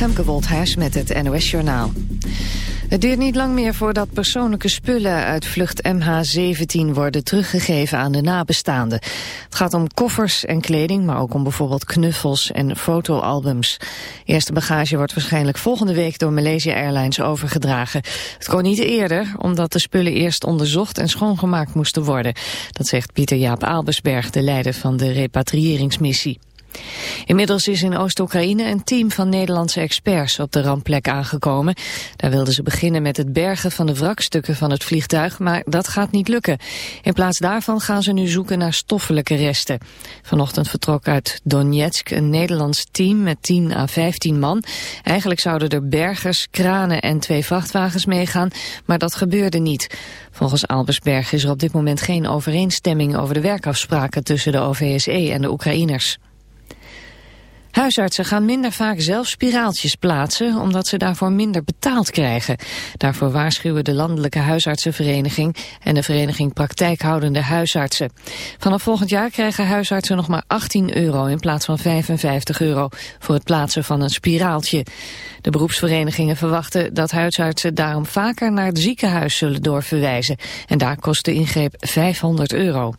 Femke Woldhuis met het NOS Journaal. Het duurt niet lang meer voordat persoonlijke spullen uit vlucht MH17 worden teruggegeven aan de nabestaanden. Het gaat om koffers en kleding, maar ook om bijvoorbeeld knuffels en fotoalbums. Eerste bagage wordt waarschijnlijk volgende week door Malaysia Airlines overgedragen. Het kon niet eerder, omdat de spullen eerst onderzocht en schoongemaakt moesten worden. Dat zegt Pieter Jaap Albersberg, de leider van de repatriëringsmissie. Inmiddels is in Oost-Oekraïne een team van Nederlandse experts op de rampplek aangekomen. Daar wilden ze beginnen met het bergen van de wrakstukken van het vliegtuig, maar dat gaat niet lukken. In plaats daarvan gaan ze nu zoeken naar stoffelijke resten. Vanochtend vertrok uit Donetsk een Nederlands team met 10 à 15 man. Eigenlijk zouden er bergers, kranen en twee vrachtwagens meegaan, maar dat gebeurde niet. Volgens Albersberg is er op dit moment geen overeenstemming over de werkafspraken tussen de OVSE en de Oekraïners. Huisartsen gaan minder vaak zelf spiraaltjes plaatsen, omdat ze daarvoor minder betaald krijgen. Daarvoor waarschuwen de Landelijke Huisartsenvereniging en de Vereniging Praktijkhoudende Huisartsen. Vanaf volgend jaar krijgen huisartsen nog maar 18 euro in plaats van 55 euro voor het plaatsen van een spiraaltje. De beroepsverenigingen verwachten dat huisartsen daarom vaker naar het ziekenhuis zullen doorverwijzen. En daar kost de ingreep 500 euro.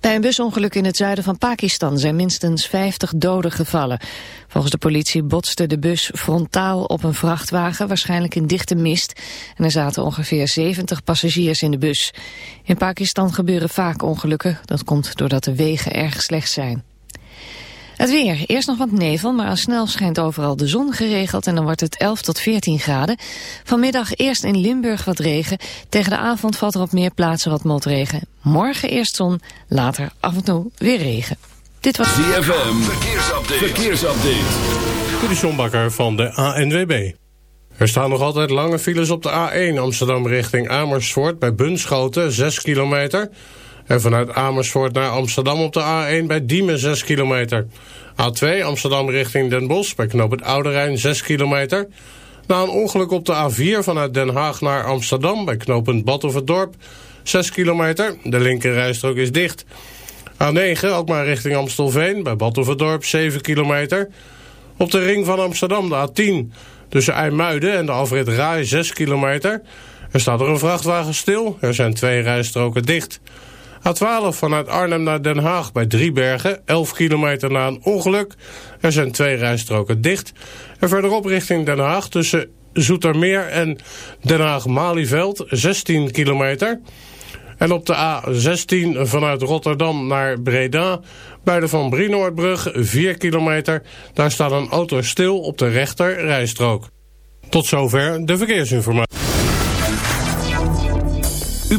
Bij een busongeluk in het zuiden van Pakistan zijn minstens 50 doden gevallen. Volgens de politie botste de bus frontaal op een vrachtwagen, waarschijnlijk in dichte mist. En er zaten ongeveer 70 passagiers in de bus. In Pakistan gebeuren vaak ongelukken. Dat komt doordat de wegen erg slecht zijn. Het weer. Eerst nog wat nevel, maar al snel schijnt overal de zon geregeld en dan wordt het 11 tot 14 graden. Vanmiddag eerst in Limburg wat regen. Tegen de avond valt er op meer plaatsen wat motregen. Morgen eerst zon, later af en toe weer regen. Dit was ZFM. Verkeersupdate. Verkeersupdate. De Sjombakker van de ANWB. Er staan nog altijd lange files op de A1 Amsterdam richting Amersfoort bij Bunschoten, 6 kilometer... En vanuit Amersfoort naar Amsterdam op de A1 bij Diemen 6 kilometer. A2 Amsterdam richting Den Bosch bij knoop het Oude Rijn 6 kilometer. Na een ongeluk op de A4 vanuit Den Haag naar Amsterdam bij knooppunt Badhoevedorp 6 kilometer. De linkerrijstrook is dicht. A9 ook maar richting Amstelveen bij Badhoevedorp 7 kilometer. Op de ring van Amsterdam de A10 tussen IJmuiden en de afrit Rai 6 kilometer. Er staat er een vrachtwagen stil. Er zijn twee rijstroken dicht. A12 vanuit Arnhem naar Den Haag bij Driebergen, 11 kilometer na een ongeluk. Er zijn twee rijstroken dicht. En verderop richting Den Haag tussen Zoetermeer en Den Haag-Malieveld, 16 kilometer. En op de A16 vanuit Rotterdam naar Breda, bij de Van Brienoordbrug, 4 kilometer. Daar staat een auto stil op de rechter rijstrook. Tot zover de verkeersinformatie.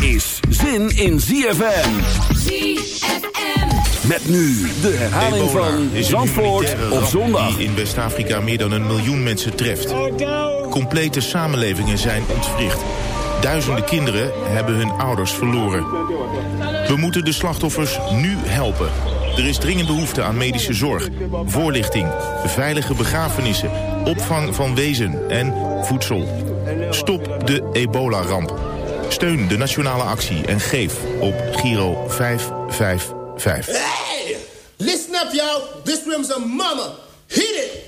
Is zin in ZFM. ZFM. Met nu de herhaling Ebola van Zandvoort op zondag. die in West-Afrika meer dan een miljoen mensen treft. Complete samenlevingen zijn ontwricht. Duizenden kinderen hebben hun ouders verloren. We moeten de slachtoffers nu helpen. Er is dringend behoefte aan medische zorg, voorlichting, veilige begrafenissen, opvang van wezen en voedsel. Stop de ebola-ramp. Steun de nationale actie en geef op Giro 555. Hey! Listen up, y'all. This room's a mama. Hit it!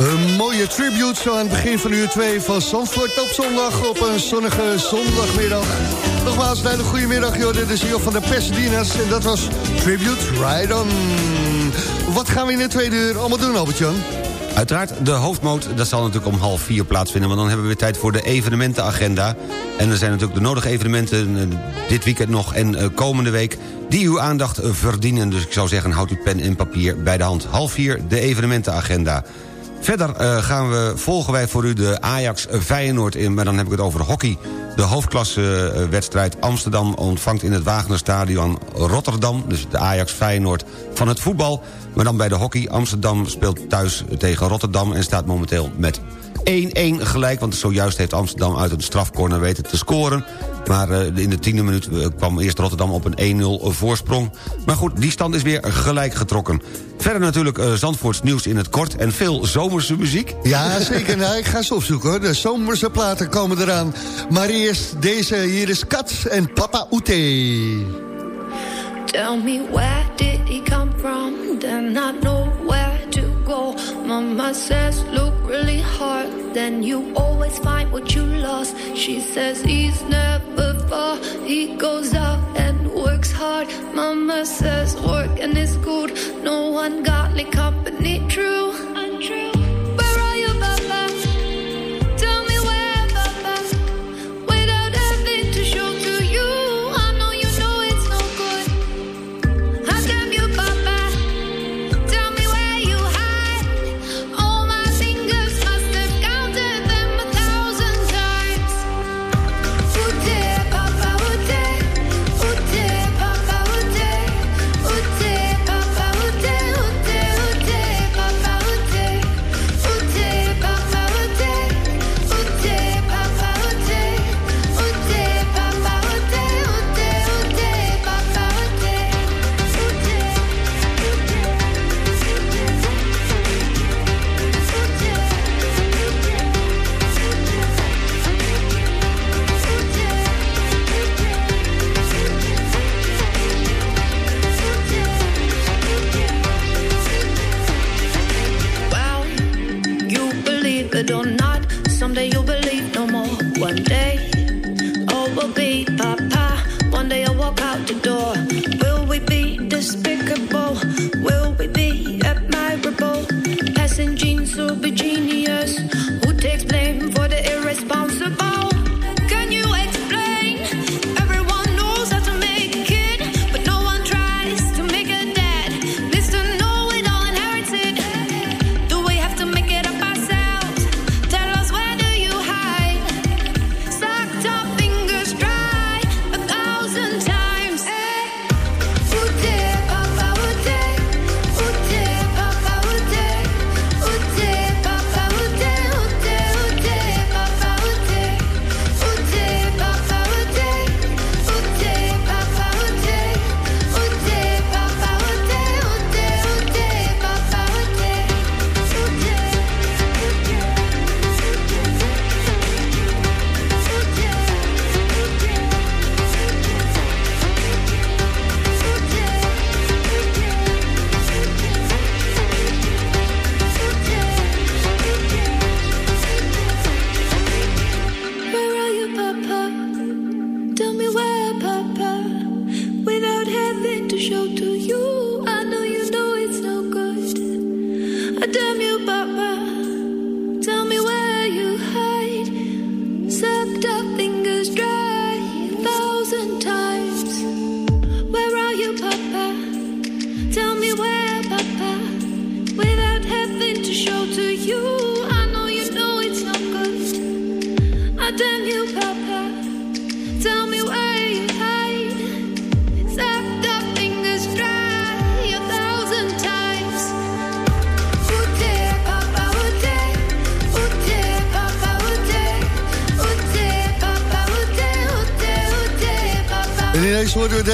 Een mooie tribute zo aan het begin van uur 2 van Zandvoort op zondag op een zonnige zondagmiddag. Nogmaals, een goede middag, joh. Dit is hier van de Pasadena's en dat was Tribute Ride On. Wat gaan we in de tweede uur allemaal doen, Albert-Jan? Uiteraard, de hoofdmoot, dat zal natuurlijk om half vier plaatsvinden... want dan hebben we weer tijd voor de evenementenagenda. En er zijn natuurlijk de nodige evenementen eh, dit weekend nog en eh, komende week... die uw aandacht eh, verdienen. Dus ik zou zeggen, houd uw pen en papier bij de hand. Half vier, de evenementenagenda. Verder eh, gaan we, volgen wij voor u de Ajax Feyenoord in... maar dan heb ik het over hockey. De hoofdklasse eh, wedstrijd Amsterdam ontvangt in het Wagnerstadion Rotterdam... dus de Ajax Feyenoord van het voetbal. Maar dan bij de hockey. Amsterdam speelt thuis tegen Rotterdam... en staat momenteel met 1-1 gelijk, want zojuist heeft Amsterdam uit een strafcorner weten te scoren. Maar eh, in de tiende minuut eh, kwam eerst Rotterdam op een 1-0 voorsprong. Maar goed, die stand is weer gelijk getrokken. Verder natuurlijk eh, Zandvoorts nieuws in het kort en veel zomerse muziek. Ja, zeker. Nou, ik ga ze opzoeken hoor. De zomerse platen komen eraan. Maar eerst deze, hier is Kat en Papa Oete. Tell me where did he come from? Then I know where to go. Mama says, look really hard. Then you always find what you lost. She says he's never far. He goes out and works hard. Mama says working is good. No ungodly company, true. Untrue.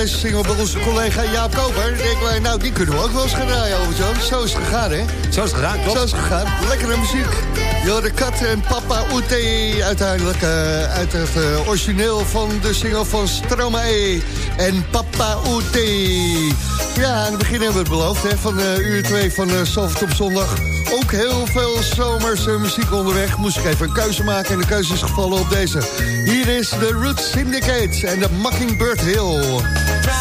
Deze single bij onze collega Jaap Koper. Denken wij, nou, die kunnen we ook wel eens gaan draaien. Zo is het gegaan, hè? Zo is het gedaan, klopt. Zo is het gegaan. Lekkere muziek. Jo, de kat en Papa Oete. Uiteindelijk eh, uit het eh, origineel van de single van Stromae. En Papa Oete. Ja, aan het begin hebben we het beloofd, hè, van eh, uur 2 van uh, Zalvert op zondag. Ook heel veel zomerse muziek onderweg. Moest ik even een keuze maken en de keuze is gevallen op deze. Hier is de Roots Syndicate en de Mockingbird Hill. To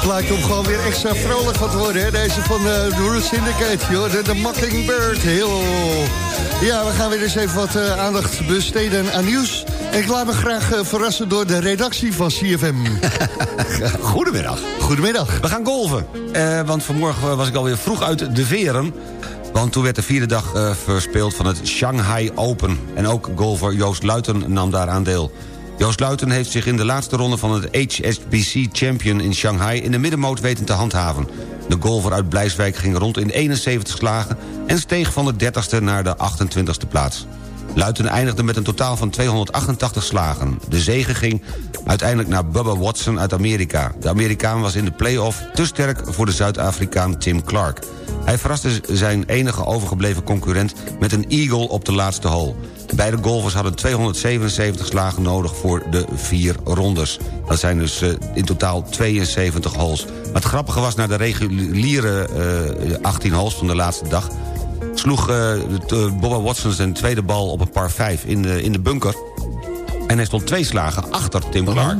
plaatje om gewoon weer extra vrolijk van te worden. Hè? Deze van eh, de Root Syndicate, joh. De, de Mockingbird. Heel... Ja, we gaan weer eens even wat eh, aandacht besteden aan nieuws. En ik laat me graag eh, verrassen door de redactie van CFM. Goedemiddag. Goedemiddag. We gaan golven. Eh, want vanmorgen was ik alweer vroeg uit de veren. Want toen werd de vierde dag eh, verspeeld van het Shanghai Open. En ook golfer Joost Luiten nam daaraan deel. Joost Luiten heeft zich in de laatste ronde van het HSBC Champion in Shanghai... in de middenmoot weten te handhaven. De golfer uit Blijswijk ging rond in 71 slagen... en steeg van de 30ste naar de 28ste plaats. Luiten eindigde met een totaal van 288 slagen. De zege ging uiteindelijk naar Bubba Watson uit Amerika. De Amerikaan was in de play-off te sterk voor de Zuid-Afrikaan Tim Clark. Hij verraste zijn enige overgebleven concurrent met een eagle op de laatste hole. Beide golfers hadden 277 slagen nodig voor de vier rondes. Dat zijn dus eh, in totaal 72 holes. Maar het grappige was, na de reguliere eh, 18 holes van de laatste dag sloeg eh, eh, Bobba Watson zijn tweede bal op een par 5 in de, in de bunker. En hij stond twee slagen achter Tim Clark.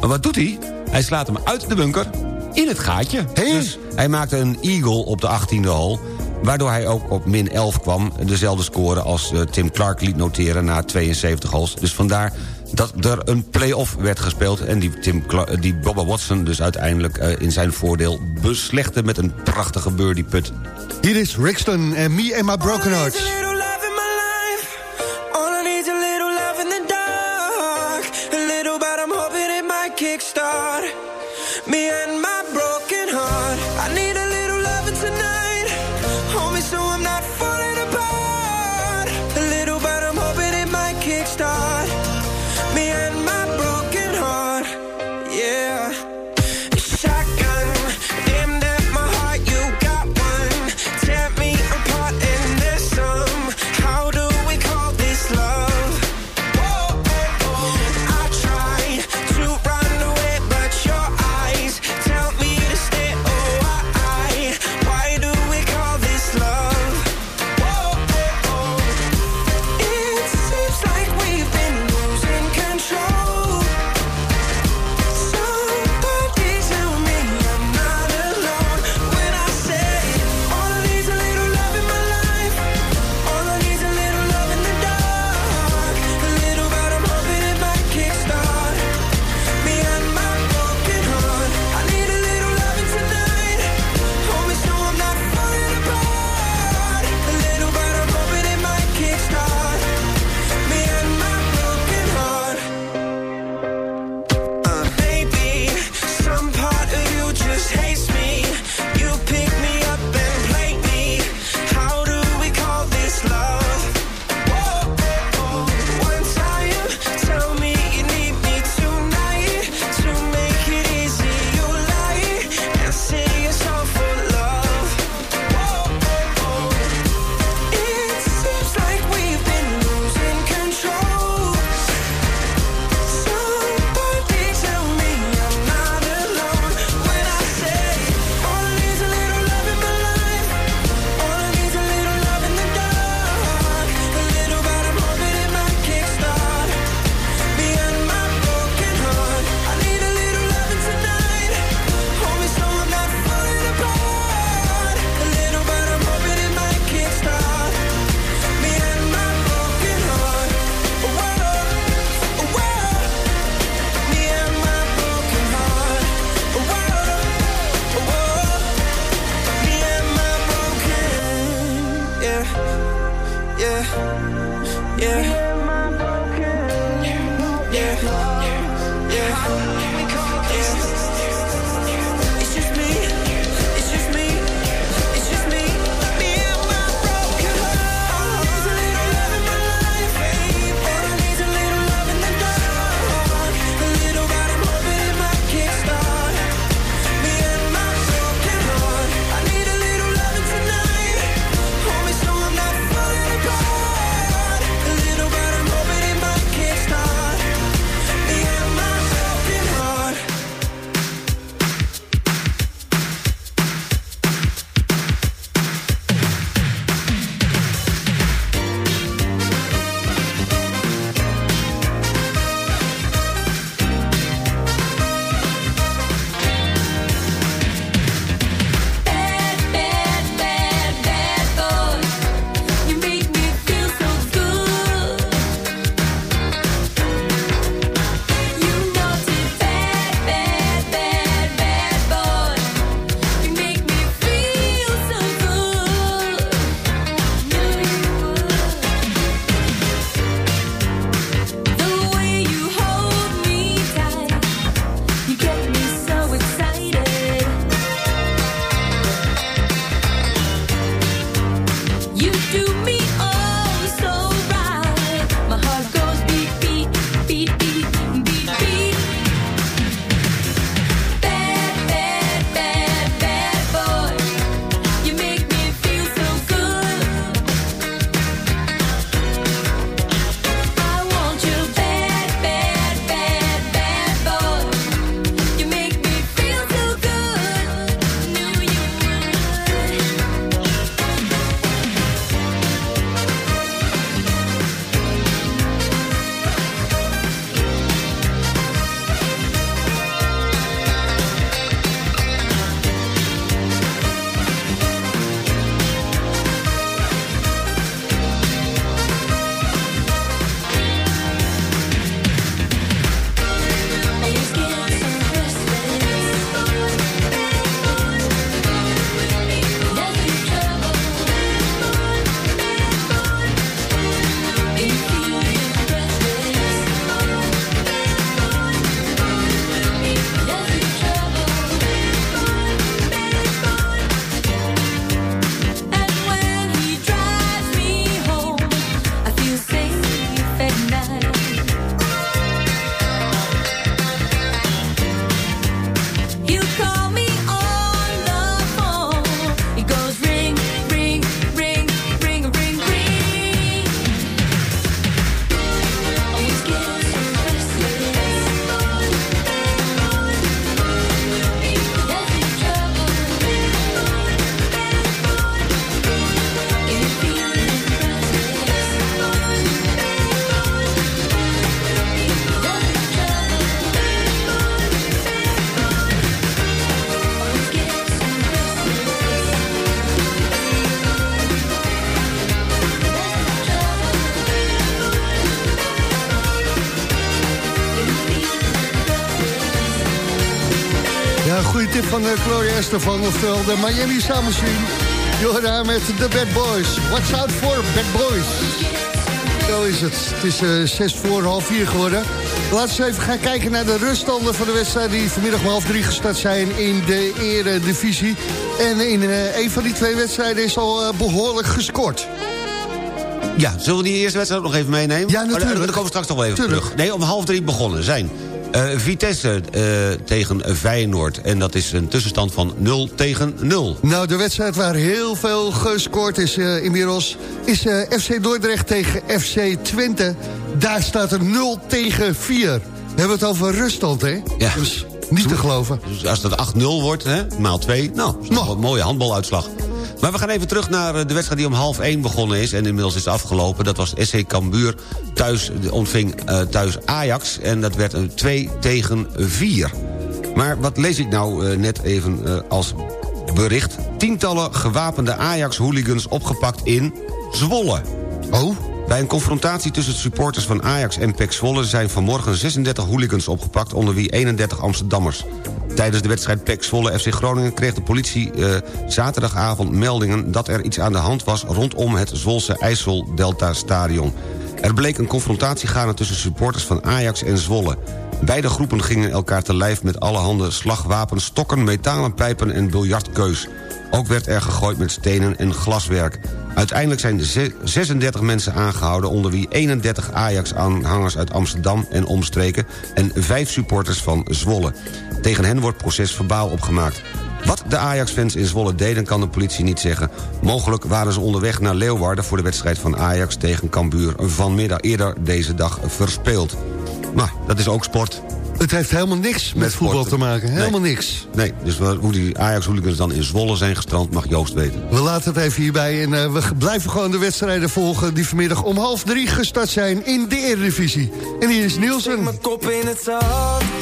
Maar wat doet hij? Hij slaat hem uit de bunker in het gaatje. Dus hij maakte een eagle op de 18e hole... waardoor hij ook op min 11 kwam. Dezelfde score als eh, Tim Clark liet noteren na 72 holes. Dus vandaar dat er een play-off werd gespeeld... en die, Tim eh, die Bobba Watson dus uiteindelijk eh, in zijn voordeel beslechtte... met een prachtige birdie put. Hier is Rixton en Me and My Broken Hearts. little van Gloria Estefan, oftewel de Miami. Je hoort haar met de Bad Boys. Watch out for Bad Boys. Zo is het. Het is eh, zes voor half vier geworden. Laten we even gaan kijken naar de ruststanden van de wedstrijd... die vanmiddag om half drie gestart zijn in de eredivisie. En in eh, een van die twee wedstrijden is al eh, behoorlijk gescoord. Ja, zullen we die eerste wedstrijd ook nog even meenemen? Ja, natuurlijk. Oh, daar komen we straks nog wel even Tuurlijk. terug. Nee, om half drie begonnen zijn eh, Vitesse eh, tegen Feyenoord. En dat is een tussenstand van 0 tegen 0. Nou, de wedstrijd waar heel veel gescoord is eh, inmiddels... is eh, FC Dordrecht tegen FC Twente. Daar staat er 0 tegen 4. We hebben het over ruststand, hè? Ja. Dus niet te geloven. Dus als dat 8-0 wordt, hè, maal 2, nou, dat is nog een mooie handbaluitslag. Maar we gaan even terug naar eh, de wedstrijd die om half 1 begonnen is... en inmiddels is afgelopen. Dat was SC Cambuur. Thuis ontving eh, thuis Ajax en dat werd een 2 tegen 4. Maar wat lees ik nou eh, net even eh, als bericht? Tientallen gewapende Ajax-hooligans opgepakt in Zwolle. Oh? Bij een confrontatie tussen supporters van Ajax en PEC Zwolle... zijn vanmorgen 36 hooligans opgepakt, onder wie 31 Amsterdammers. Tijdens de wedstrijd PEC Zwolle FC Groningen kreeg de politie eh, zaterdagavond meldingen... dat er iets aan de hand was rondom het Zwolse IJssel Delta Stadion. Er bleek een confrontatie gaande tussen supporters van Ajax en Zwolle. Beide groepen gingen elkaar te lijf met allerhande slagwapens... stokken, metalen pijpen en biljartkeus. Ook werd er gegooid met stenen en glaswerk. Uiteindelijk zijn de ze- 36 mensen aangehouden... onder wie 31 Ajax-aanhangers uit Amsterdam en omstreken... en 5 supporters van Zwolle. Tegen hen wordt proces verbaal opgemaakt. Wat de Ajax-fans in Zwolle deden kan de politie niet zeggen. Mogelijk waren ze onderweg naar Leeuwarden... voor de wedstrijd van Ajax tegen Cambuur... vanmiddag eerder deze dag verspeeld. Maar dat is ook sport. Het heeft helemaal niks met, Met voetbal te maken. Helemaal Nee. niks. Nee, dus hoe die Ajax-hooligans dan in Zwolle zijn gestrand... mag Joost weten. We laten het even hierbij en eh, we blijven gewoon de wedstrijden volgen... die vanmiddag om half drie gestart zijn in de Eredivisie. En hier is Nielsen. Mijn kop in het zand.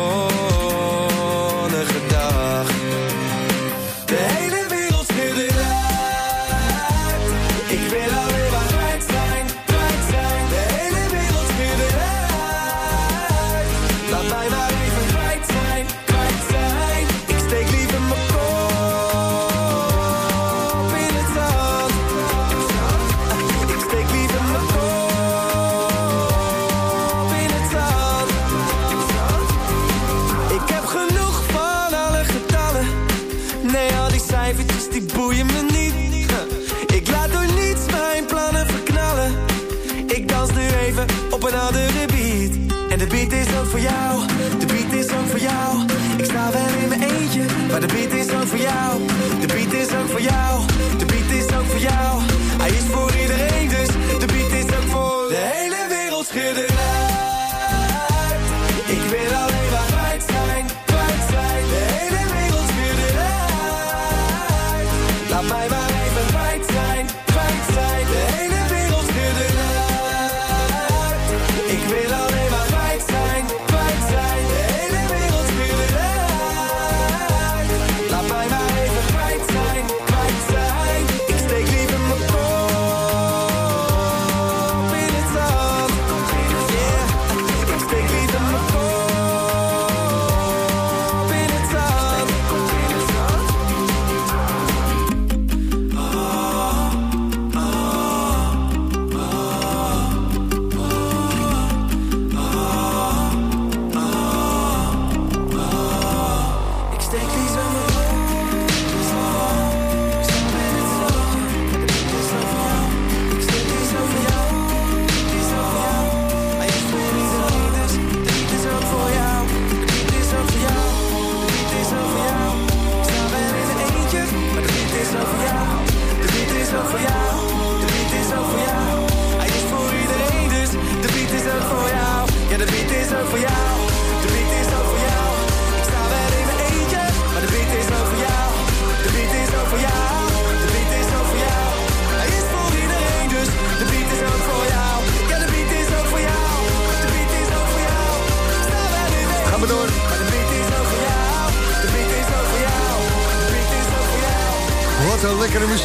voor jou. De beat is ook voor jou. Ik sta wel in mijn eentje, maar de beat is ook voor jou. De beat is ook voor jou. De beat is ook voor jou. Hij is voor iedereen, dus de beat is ook voor de hele wereld schudden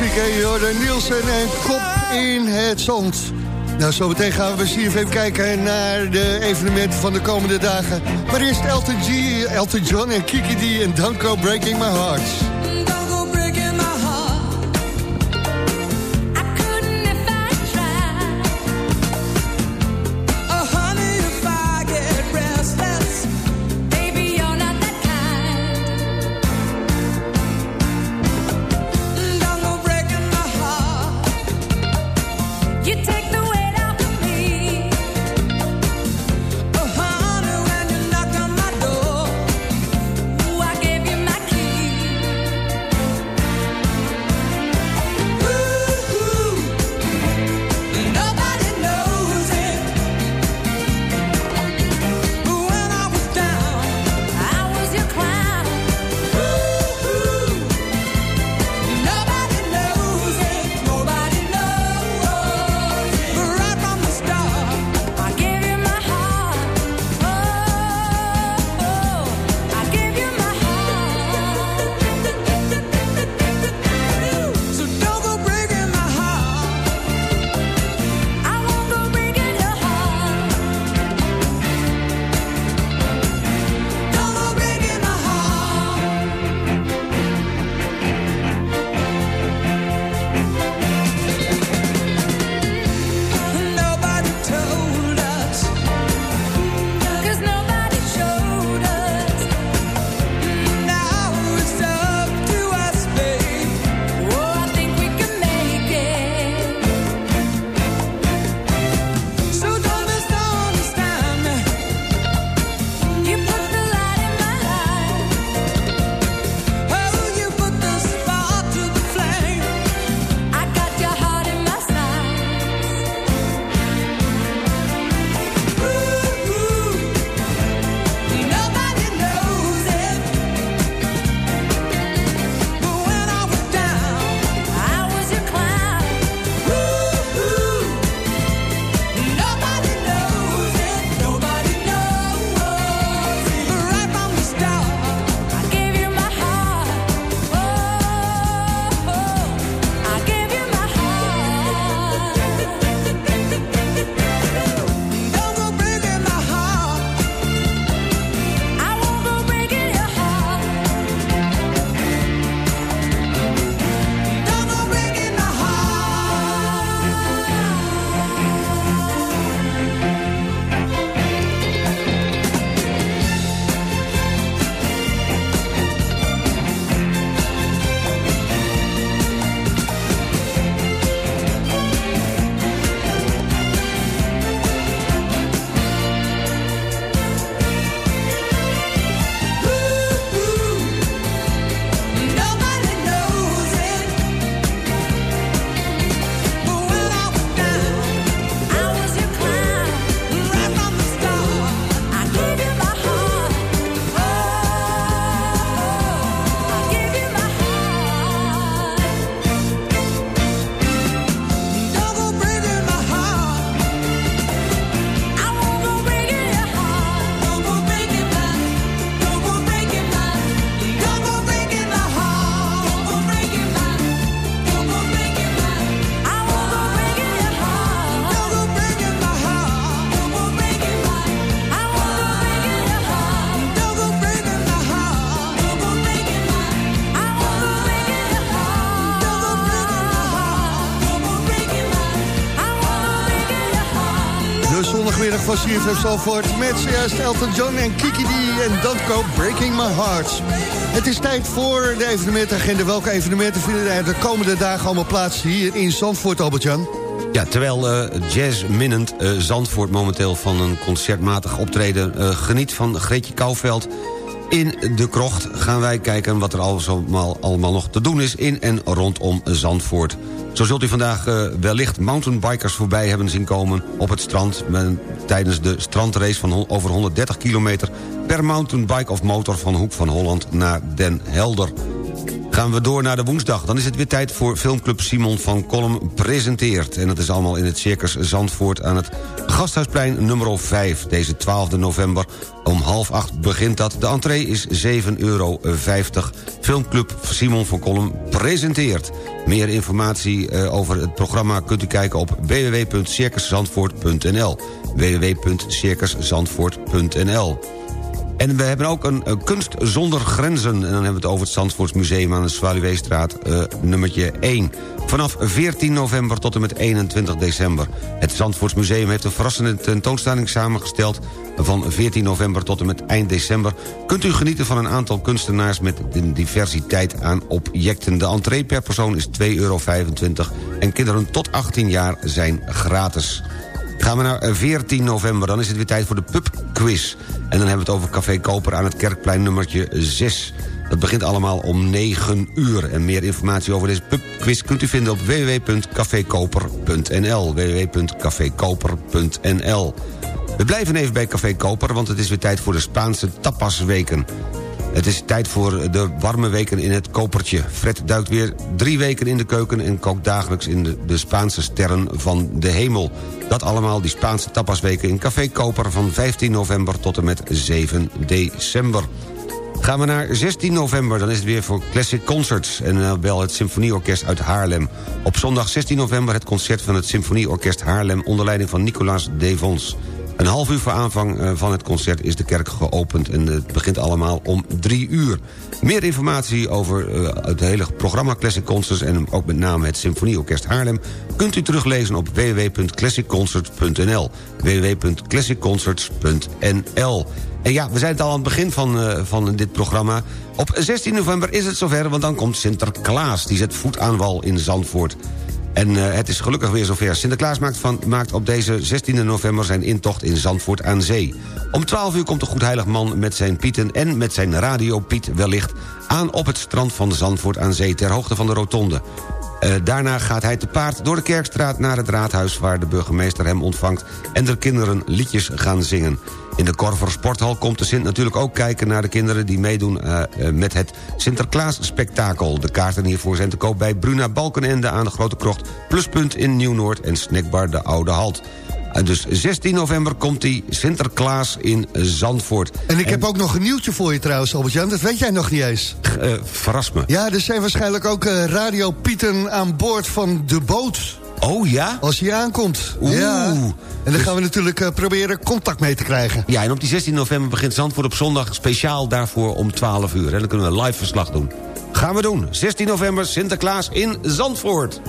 muziek, Jordan Nielsen en Kop in het Zand. Nou, zometeen gaan we zien even kijken naar de evenementen van de komende dagen. Maar eerst Elton, G, John en Kiki D en Danko Breaking My Heart. van CFM Zalvoort... met zojuist Elton John en Kiki D en Danko Breaking My Heart. Het is tijd voor de evenementagenda. Welke evenementen vinden er de komende dagen allemaal plaats hier in Zandvoort, Albertjan. Ja, terwijl eh, uh, jazzminnend uh, eh, Zandvoort momenteel van een concertmatig optreden... Eh, geniet van Greetje Kouwveld in de krocht... gaan wij kijken wat er allemaal, allemaal nog te doen is in en rondom Zandvoort. Zo zult u vandaag eh, wellicht mountainbikers voorbij hebben zien komen op het strand... Tijdens de strandrace van over 130 kilometer per mountainbike of motor van Hoek van Holland naar Den Helder. Gaan we door naar de woensdag. Dan is het weer tijd voor filmclub Simon van Kolm presenteert. En dat is allemaal in het Circus Zandvoort aan het Gasthuisplein nummer 5. Deze 12 november om half acht begint dat. De entree is 7,50 euro. Filmclub Simon van Kolm presenteert. Meer informatie eh, over het programma kunt u kijken op www.circuszandvoort.nl www.circuszandvoort.nl en we hebben ook een, kunst zonder grenzen. En dan hebben we het over het Zandvoortsmuseum aan de Zwaluweestraat uh, nummertje 1. Vanaf 14 november tot en met 21 december. Het Zandvoortsmuseum heeft een verrassende tentoonstelling samengesteld... van 14 november tot en met eind december... kunt u genieten van een aantal kunstenaars... met een diversiteit aan objecten. De entree per persoon is 2,25 euro... en kinderen tot 18 jaar zijn gratis. Gaan we naar 14 november, dan is het weer tijd voor de pubquiz. En dan hebben we het over Café Koper aan het Kerkplein nummertje 6. Dat begint allemaal om 9 uur. En meer informatie over deze pubquiz kunt u vinden op www.cafekoper.nl www.cafekoper.nl We blijven even bij Café Koper, want het is weer tijd voor de Spaanse tapasweken. Het is tijd voor de warme weken in het kopertje. Fred duikt weer drie weken in de keuken... en kookt dagelijks in de, de Spaanse sterren van de hemel. Dat allemaal die Spaanse tapasweken in Café Koper... van 15 november tot en met 7 december. Gaan we naar 16 november, dan is het weer voor Classic Concerts... en uh, wel het Symfonieorkest uit Haarlem. Op zondag 16 november het concert van het Symfonieorkest Haarlem... onder leiding van Nicolas Devons. Een half uur voor aanvang eh, van het concert is de kerk geopend... en het begint allemaal om drie uur. Meer informatie over uh, het hele programma Classic Concerts... en ook met name het Symfonieorkest Haarlem... kunt u teruglezen op www.classicconcerts.nl www.classicconcerts.nl En ja, we zijn het al aan het begin van, uh, van dit programma. Op 16 november is het zover, want dan komt Sinterklaas. Die zet voet aan wal in Zandvoort. En uh, het is gelukkig weer zover. Sinterklaas maakt, van, maakt op deze 16 november zijn intocht in Zandvoort aan Zee. Om 12 uur komt de goedheilig man met zijn pieten... en met zijn radio Piet wellicht aan op het strand van Zandvoort aan Zee... ter hoogte van de rotonde. Uh, daarna gaat hij te paard door de Kerkstraat naar het raadhuis... waar de burgemeester hem ontvangt en de kinderen liedjes gaan zingen. In de Korver Sporthal komt de Sint natuurlijk ook kijken naar de kinderen... die meedoen uh, uh, met het Sinterklaas-spektakel. De kaarten hiervoor zijn te koop bij Bruna Balkenende aan de Grote Krocht... Pluspunt in Nieuw-Noord en Snackbar de Oude Halt. En dus 16 november komt die Sinterklaas in Zandvoort. En ik heb ook nog een nieuwtje voor je trouwens, Albert-Jan. Dat weet jij nog niet eens. Uh, verras me. Ja, er zijn waarschijnlijk ook uh, radiopieten aan boord van de boot. Oh ja? Als hij aankomt. Oeh. Ja. En dan gaan we natuurlijk uh, proberen contact mee te krijgen. Ja, en op die 16 november begint Zandvoort op zondag speciaal daarvoor om 12 uur. En dan kunnen we live verslag doen. Gaan we doen. 16 november Sinterklaas in Zandvoort.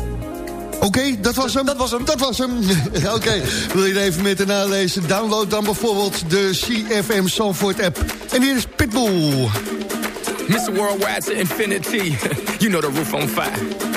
Oké, okay, dat was hem. Dat was hem. Dat was hem. Oké, okay. wil je er even mee te nalezen? Download dan bijvoorbeeld de CFM Zandvoort app. En hier is Pitbull. Mr. Worldwide to infinity. you know the roof on fire.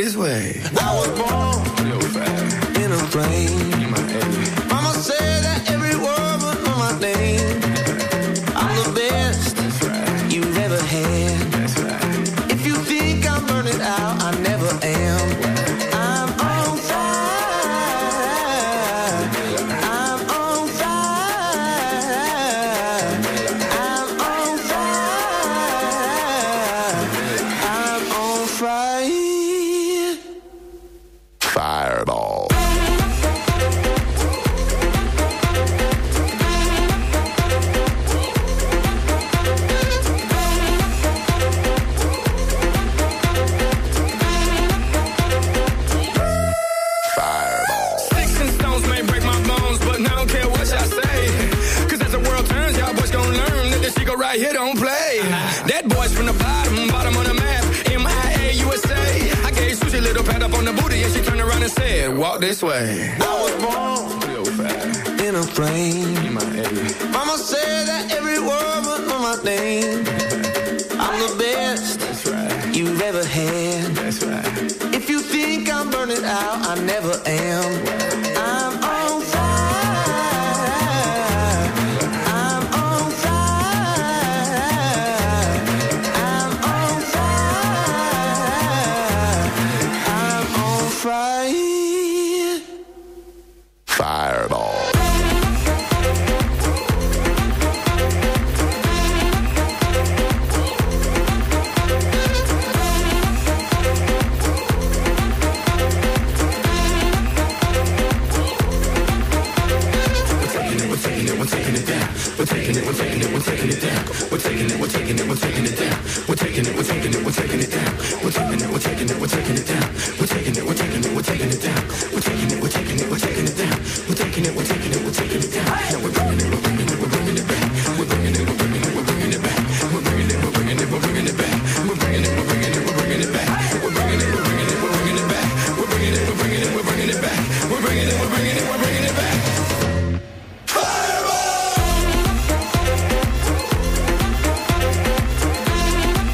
This way.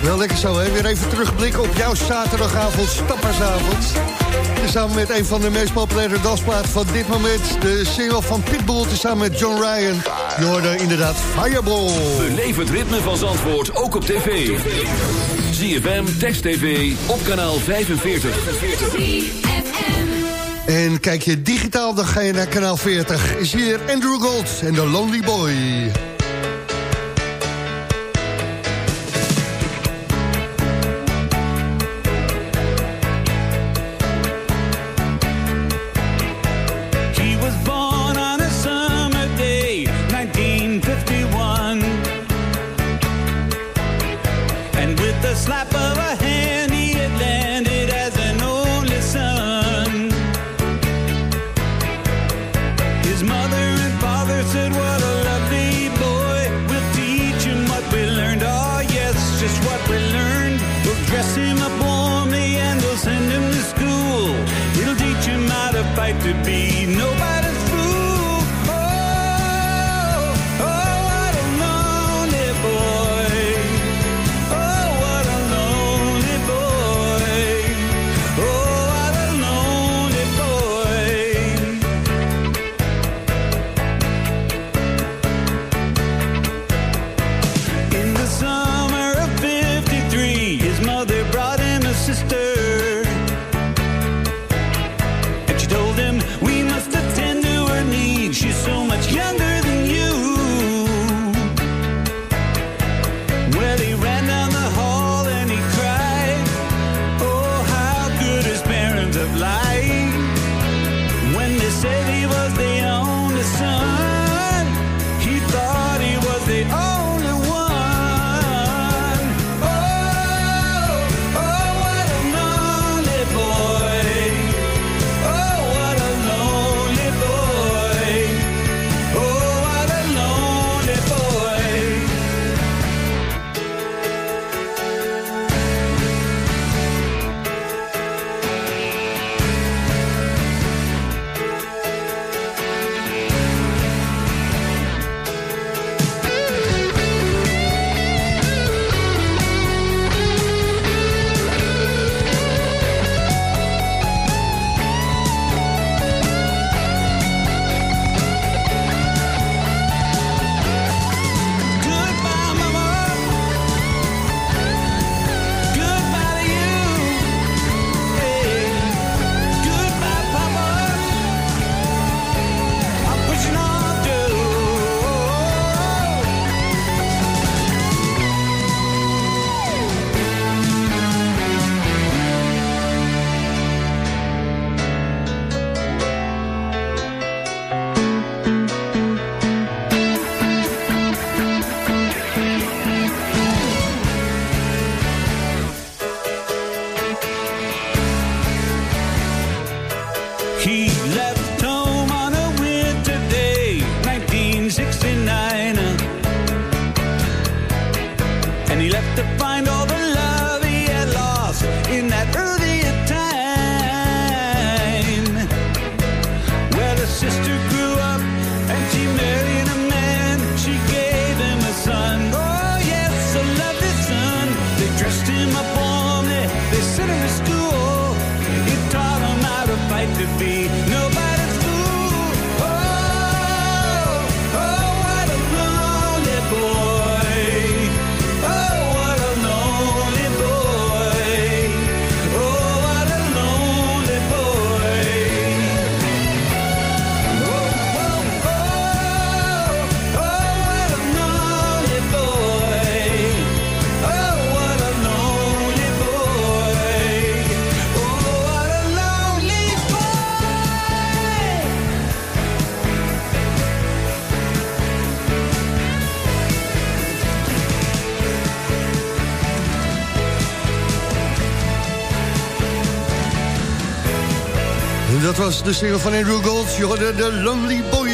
Wel lekker zo, hè? Weer even terugblikken op jouw zaterdagavond, stappersavond. Samen met een van de meest populaire dansplaten van dit moment... de single van Pitbull, samen met John Ryan. Je inderdaad Fireball. Beleef het ritme van Zandvoort, ook op tv. ZFM, Text TV, op kanaal 45. En kijk je digitaal, dan ga je naar kanaal 40. Is hier Andrew Gold en The Lonely Boy. sun. They sit in the school. He taught them how to fight to be was de single van Andrew Gold, je hoorde de Lonely Boy.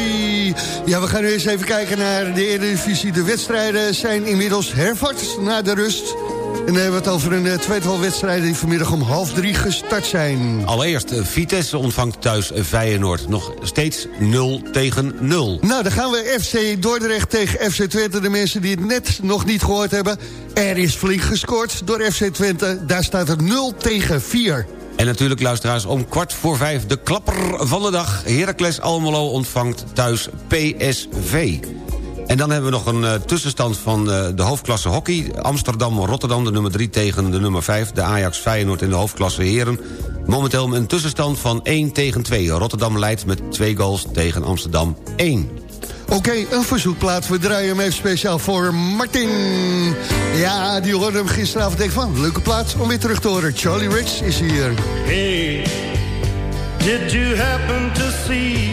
Ja, we gaan nu eens even kijken naar de Eredivisie. De wedstrijden zijn inmiddels hervat na de rust. En dan hebben we het over een eh, tweetal wedstrijden... die vanmiddag om half drie gestart zijn. Allereerst, eh, Vitesse ontvangt thuis Feyenoord. Nog steeds 0 tegen 0. Nou, dan gaan we FC Dordrecht tegen FC Twente. De mensen die het net nog niet gehoord hebben. Er is flink gescoord door FC Twente. Daar staat het 0 tegen 4. En natuurlijk, luisteraars, om kwart voor vijf de klapper van de dag. Heracles Almelo ontvangt thuis PSV. En dan hebben we nog een eh, tussenstand van eh, de hoofdklasse hockey. Amsterdam-Rotterdam, de nummer 3 tegen de nummer 5. De Ajax Feyenoord in de hoofdklasse heren. Momenteel een tussenstand van 1 tegen 2. Rotterdam leidt met 2 goals tegen Amsterdam 1. Oké, een verzoekplaat. We draaien hem even speciaal voor Martin. Ja, die hoorde hem gisteravond. Denk van, leuke plaat om weer terug te horen. Charlie Rich is hier. Hey, did you happen to see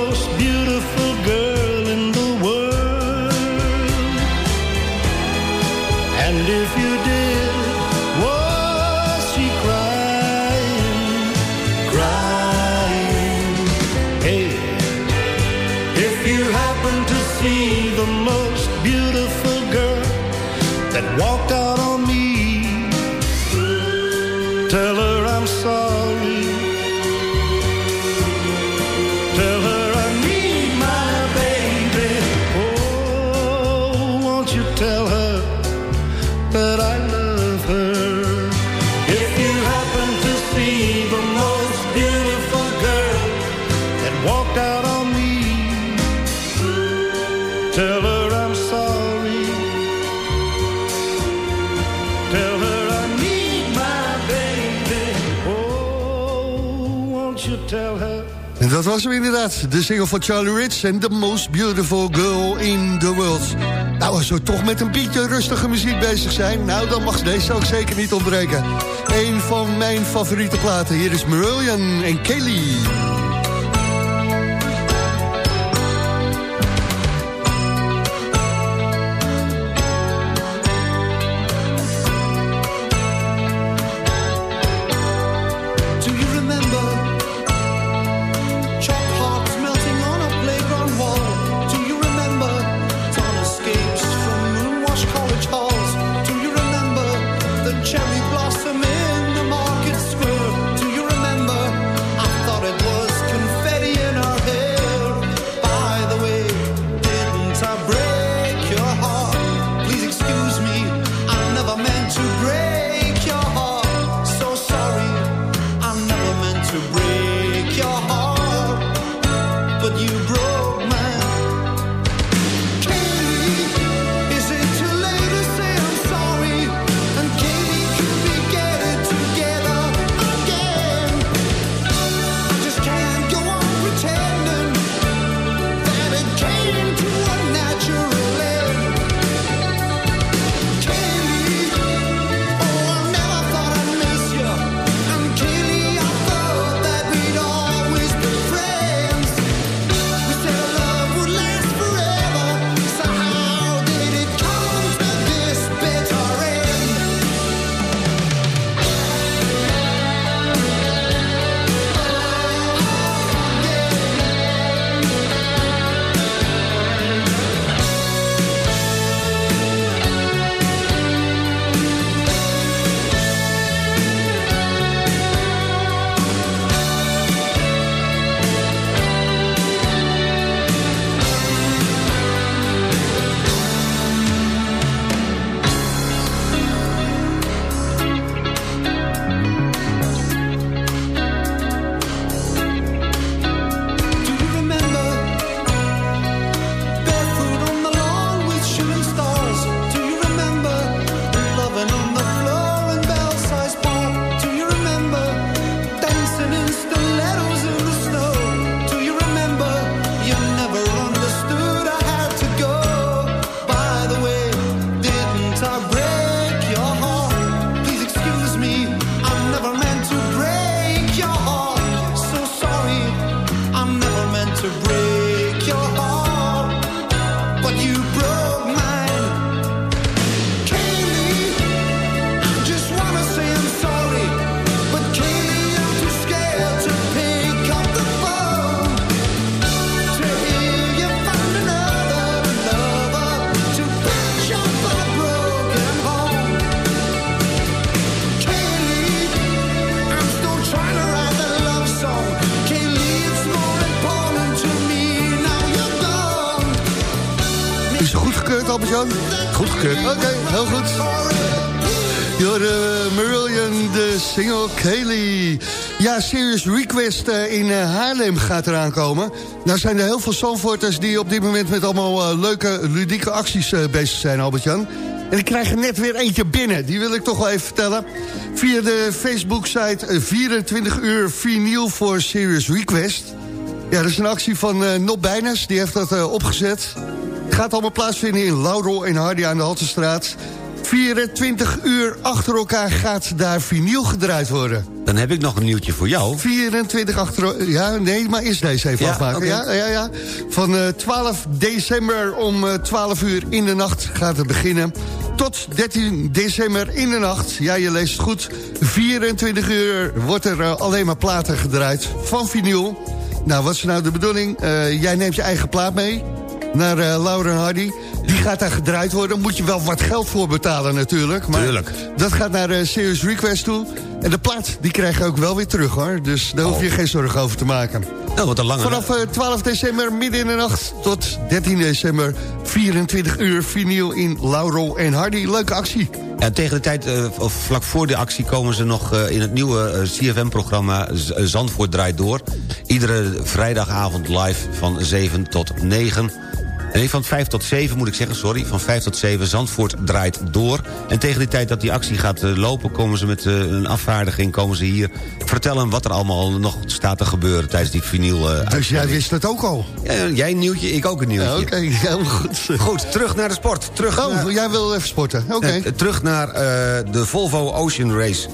dat was hem inderdaad, de single van Charlie Rich... en The Most Beautiful Girl in the World. Nou, als we toch met een beetje rustige muziek bezig zijn... nou, dan mag deze ook zeker niet ontbreken. Een van mijn favoriete platen. Hier is Marillion en Kelly. Goedgekeurd, Albert-Jan? Goedgekeurd. Oké, heel goed. Jorde Marillion, de single Kaylee. Ja, Serious Request eh, in eh, Haarlem gaat eraan komen. Nou zijn er heel veel Zandvoorters die op dit moment met allemaal eh, leuke, ludieke acties bezig zijn, Albert-Jan. En ik krijg er net weer eentje binnen. Die wil ik toch wel even vertellen. Via de Facebook-site eh, 24 uur vinyl voor Serious Request. Ja, dat is een actie van eh Nop Bijners. Die heeft dat opgezet. Gaat allemaal plaatsvinden in Laurel en Hardy aan de Haltestraat. 24 uur achter elkaar gaat daar vinyl gedraaid worden. Dan heb ik nog een nieuwtje voor jou. 24 achter... Ja, nee, maar is deze even Ja, afmaken. Ja, ja, ja. Van eh, 12 december om eh, 12 uur in de nacht gaat het beginnen. Tot 13 december in de nacht. Ja, je leest het goed. 24 uur wordt er eh, alleen maar platen gedraaid van vinyl. Nou, wat is nou de bedoeling? Eh, jij neemt je eigen plaat mee naar eh Laura Hardy. Die gaat daar gedraaid worden. Moet je wel wat geld voor betalen natuurlijk. Maar Tuurlijk. Dat gaat naar eh, Serious Request toe. En de plaat die krijg je ook wel weer terug hoor. Dus daar hoef je geen zorgen over te maken. Nou, wat een lange... Vanaf eh, 12 december midden in de nacht tot 13 december 24 uur vinyl in Lauro en Hardy. Leuke actie. Ja, tegen de tijd, eh, of vlak voor de actie, komen ze nog eh, in het nieuwe eh, CFM-programma eh, Zandvoort draait door. Iedere vrijdagavond live van 7 tot 9. Nee, van 5 tot 7 moet ik zeggen, sorry. Van 5 tot 7, Zandvoort draait door. En tegen die tijd dat die actie gaat eh, lopen... komen ze met eh, een afvaardiging, komen ze hier vertellen... wat er allemaal nog staat te gebeuren tijdens die vinyl eh, Dus jij wist het ook al. Ja, jij een nieuwtje, ik ook een nieuwtje. Ja, Oké, heel goed. Goed, terug naar de sport. Terug Oh, naar... jij wil even sporten. Oké. Terug naar de Volvo Ocean Race.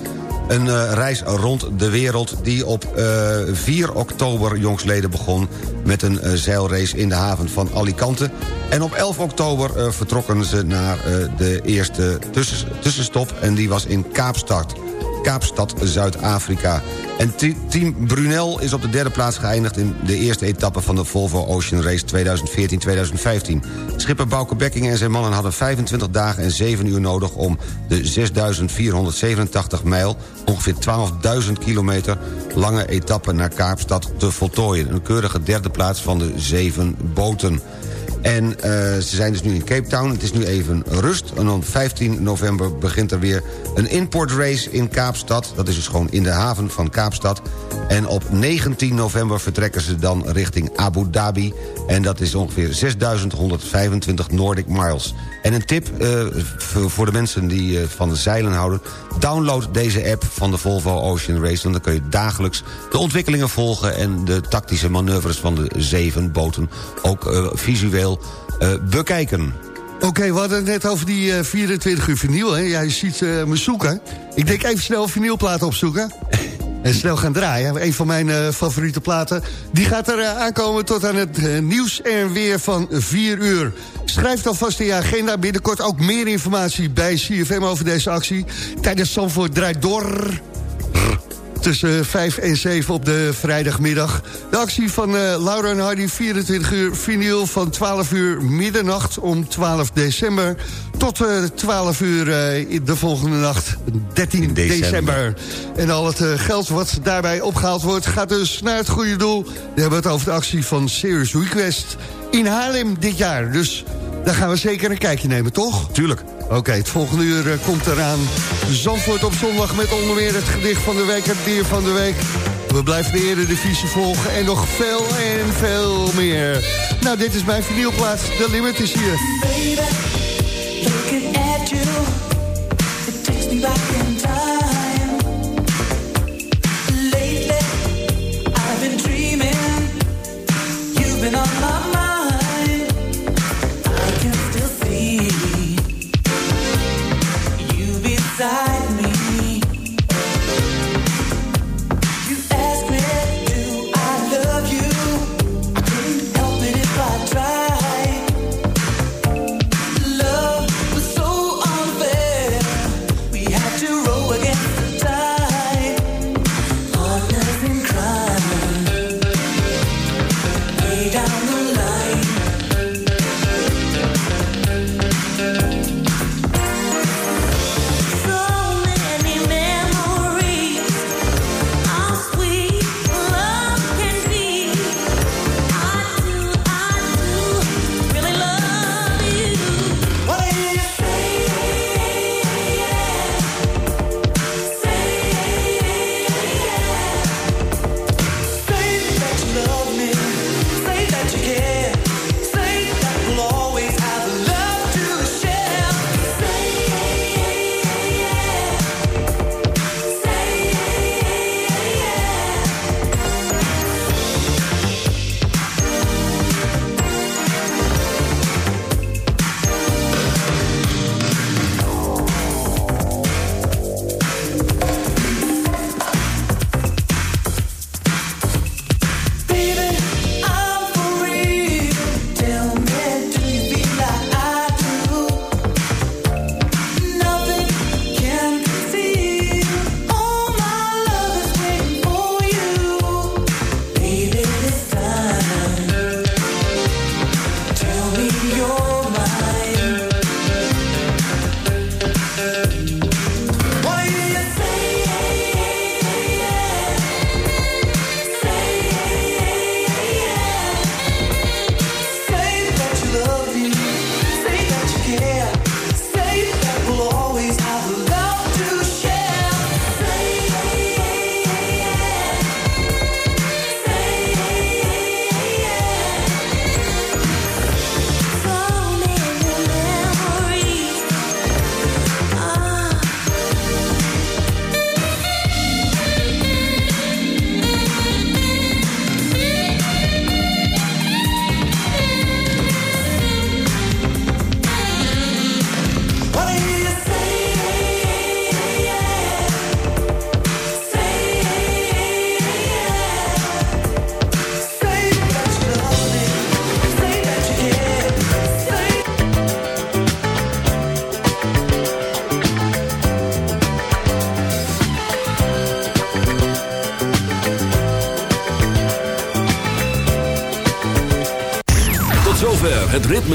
Een eh, reis rond de wereld die op eh, 4 oktober jongsleden begon... met een eh, zeilrace in de haven van Alicante. En op 11 oktober vertrokken ze naar de eerste tussens- tussenstop... en die was in Kaapstad. Kaapstad, Zuid-Afrika. En team Brunel is op de derde plaats geëindigd... in de eerste etappe van de Volvo Ocean Race 2014-2015. Schipper Bouke Bekking en zijn mannen hadden 25 dagen en 7 uur nodig... om de 6.487 mijl, ongeveer 12.000 kilometer... lange etappe naar Kaapstad te voltooien. Een keurige derde plaats van de zeven boten. En eh, ze zijn dus nu in Cape Town. Het is nu even rust. En op 15 november begint er weer een importrace in Kaapstad. Dat is dus gewoon in de haven van Kaapstad. En op 19 november vertrekken ze dan richting Abu Dhabi. En dat is ongeveer 6.125 Nordic miles. En een tip eh, voor de mensen die eh, van de zeilen houden... download deze app van de Volvo Ocean Race... want dan kun je dagelijks de ontwikkelingen volgen... en de tactische manoeuvres van de zeven boten ook eh, visueel eh, bekijken. Oké, we hadden het net over die eh, 24 uur vinyl. Hè? Jij ziet eh, me zoeken. Ik denk even snel vinylplaten opzoeken. En snel gaan draaien. Een van mijn eh, favoriete platen. Die gaat er eh, aankomen tot aan het eh, nieuws en weer van 4 uur. Schrijf dan vast in je agenda. Binnenkort ook meer informatie bij CFM over deze actie. Tijdens Zandvoort draait door... Tussen 5 en 7 op de vrijdagmiddag. De actie van eh, Laura en Hardy, 24 uur vinyl van 12 uur middernacht om 12 december... tot eh 12 uur eh, de volgende nacht, 13 december. december. En al het eh, geld wat daarbij opgehaald wordt... gaat dus naar het goede doel. We hebben het over de actie van Serious Request in Haarlem dit jaar. Dus daar gaan we zeker een kijkje nemen, toch? Tuurlijk. Oké, het volgende uur eh, komt eraan. Zandvoort op zondag met onder meer het gedicht van de week, het dier van de week. We blijven de Eredivisie volgen en nog veel en veel meer. Nou, dit is mijn vinylplaats. De Limit is hier.